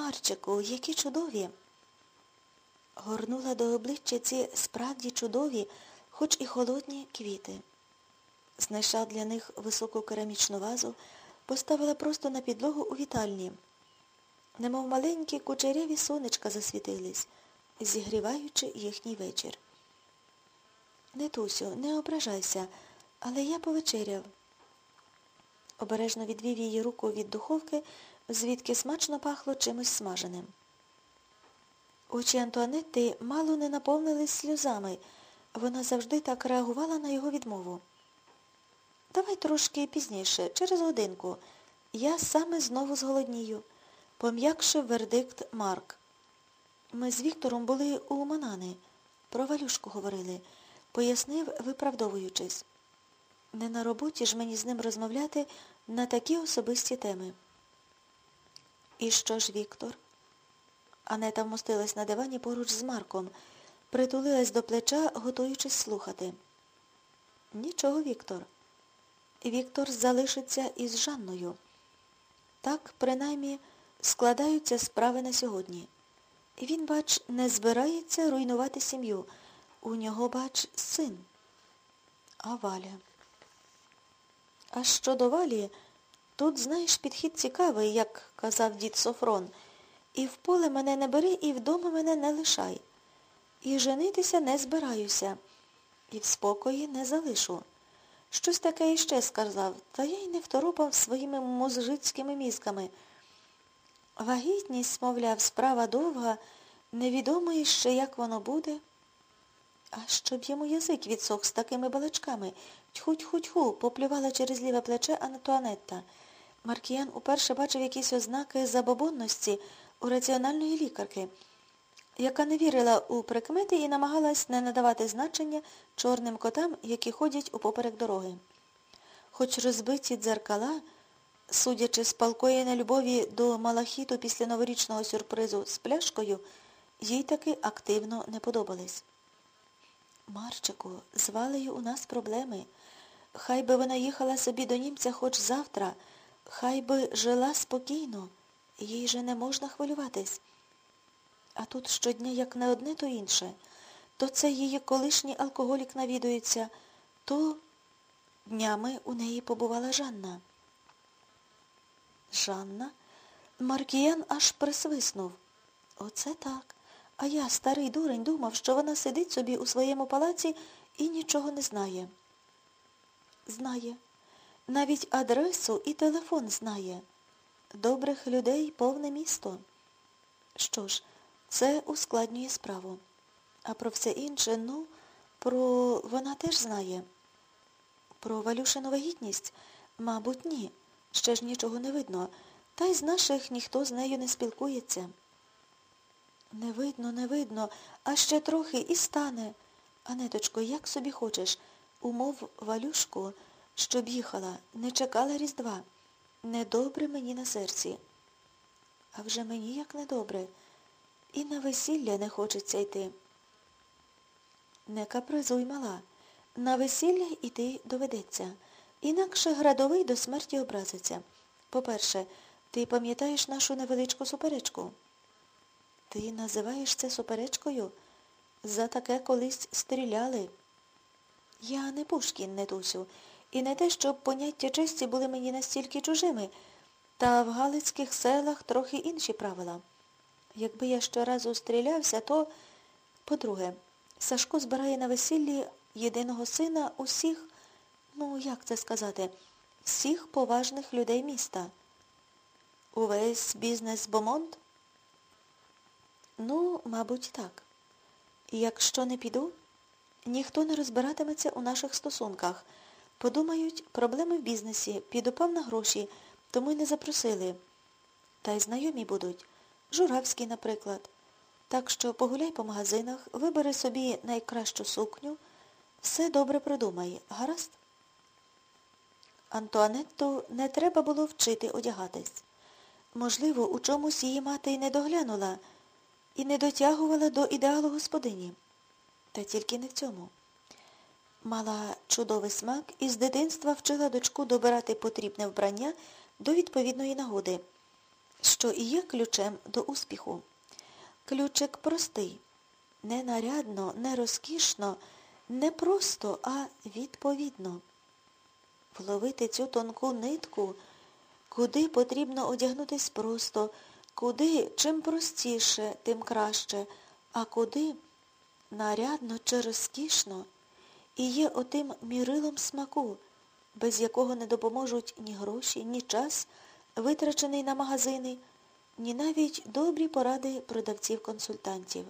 Марчику, які чудові. Горнула до обличчя ці справді чудові, хоч і холодні квіти. Знайшла для них високу керамічну вазу, поставила просто на підлогу у вітальні. Немов маленькі кучеряві сонечка засвітились, зігріваючи їхній вечір. Нетусю, не ображайся, але я повечеряв. Обережно відвів її руку від духовки, звідки смачно пахло чимось смаженим. Очі Антуанетти мало не наповнились сльозами. Вона завжди так реагувала на його відмову. Давай трошки пізніше, через годинку. Я саме знову зголоднію, пом'якшив вердикт Марк. Ми з Віктором були у Манани. Про Валюшку говорили, пояснив, виправдовуючись. Не на роботі ж мені з ним розмовляти на такі особисті теми. І що ж, Віктор? Анета вмостилась на дивані поруч з Марком, притулилась до плеча, готуючись слухати. Нічого, Віктор. Віктор залишиться із Жанною. Так, принаймні, складаються справи на сьогодні. Він, бач, не збирається руйнувати сім'ю. У нього, бач, син. А Валя. А щодо Валі, тут, знаєш, підхід цікавий, як казав дід Софрон. І в поле мене не бери, і вдома мене не лишай. І женитися не збираюся, і в спокої не залишу. Щось таке іще сказав, та я й не второпав своїми мозжицькими мізками. Вагітність, мовляв, справа довга, невідомо іще, як воно буде. А щоб йому язик відсох з такими балачками. Тьху-тьху-тьху, поплювала через ліве плече Антуанетта. Маркіян уперше бачив якісь ознаки забобонності у раціональної лікарки, яка не вірила у прикмети і намагалась не надавати значення чорним котам, які ходять упоперек дороги. Хоч розбиті дзеркала, судячи з палкої нелюбові до малахіту після новорічного сюрпризу з пляшкою, їй таки активно не подобались. Марчику, з Валею у нас проблеми. Хай би вона їхала собі до німця хоч завтра, хай би жила спокійно, їй же не можна хвилюватись. А тут щодня як не одне, то інше. То це її колишній алкоголік навідується, то днями у неї побувала Жанна. Жанна? Маркіян аж присвиснув. Оце так. А я, старий дурень, думав, що вона сидить собі у своєму палаці і нічого не знає. Знає. Навіть адресу і телефон знає. Добрих людей повне місто. Що ж, це ускладнює справу. А про все інше, ну, про вона теж знає. Про Валюшину вагітність? Мабуть, ні. Ще ж нічого не видно. Та й з наших ніхто з нею не спілкується. Не видно, не видно, а ще трохи і стане. Анеточко, як собі хочеш, умов Валюшку, щоб їхала, не чекала Різдва. Недобре мені на серці. А вже мені як недобре. І на весілля не хочеться йти. Не капризуй, мала. На весілля йти доведеться. Інакше градовий до смерті образиться. По-перше, ти пам'ятаєш нашу невеличку суперечку? Ти називаєш це суперечкою? За таке колись стріляли. Я не Пушкін, не Тусю, і не те, щоб поняття честі були мені настільки чужими, та в Галицьких селах трохи інші правила. Якби я щоразу стрілявся, то, по-друге, Сашко збирає на весіллі єдиного сина усіх, ну, як це сказати, всіх поважних людей міста. Увесь бізнес Бомонт? Ну, мабуть, так. Якщо не піду, ніхто не розбиратиметься у наших стосунках. Подумають, проблеми в бізнесі, підупав на гроші, тому й не запросили. Та й знайомі будуть. Журавський, наприклад. Так що погуляй по магазинах, вибери собі найкращу сукню, все добре продумай, гаразд? Антуанетту не треба було вчити одягатись. Можливо, у чомусь її мати й не доглянула і не дотягувала до ідеалу господині. Та тільки не в цьому. Мала чудовий смак і з дитинства вчила дочку добирати потрібне вбрання до відповідної нагоди. що і є ключем до успіху. Ключик простий. Не нарядно, не розкішно, не просто, а відповідно. Вловити цю тонку нитку, куди потрібно одягнутись просто, куди чим простіше, тим краще, а куди нарядно чи розкішно, і є отим мірилом смаку, без якого не допоможуть ні гроші, ні час, витрачений на магазини, ні навіть добрі поради продавців-консультантів.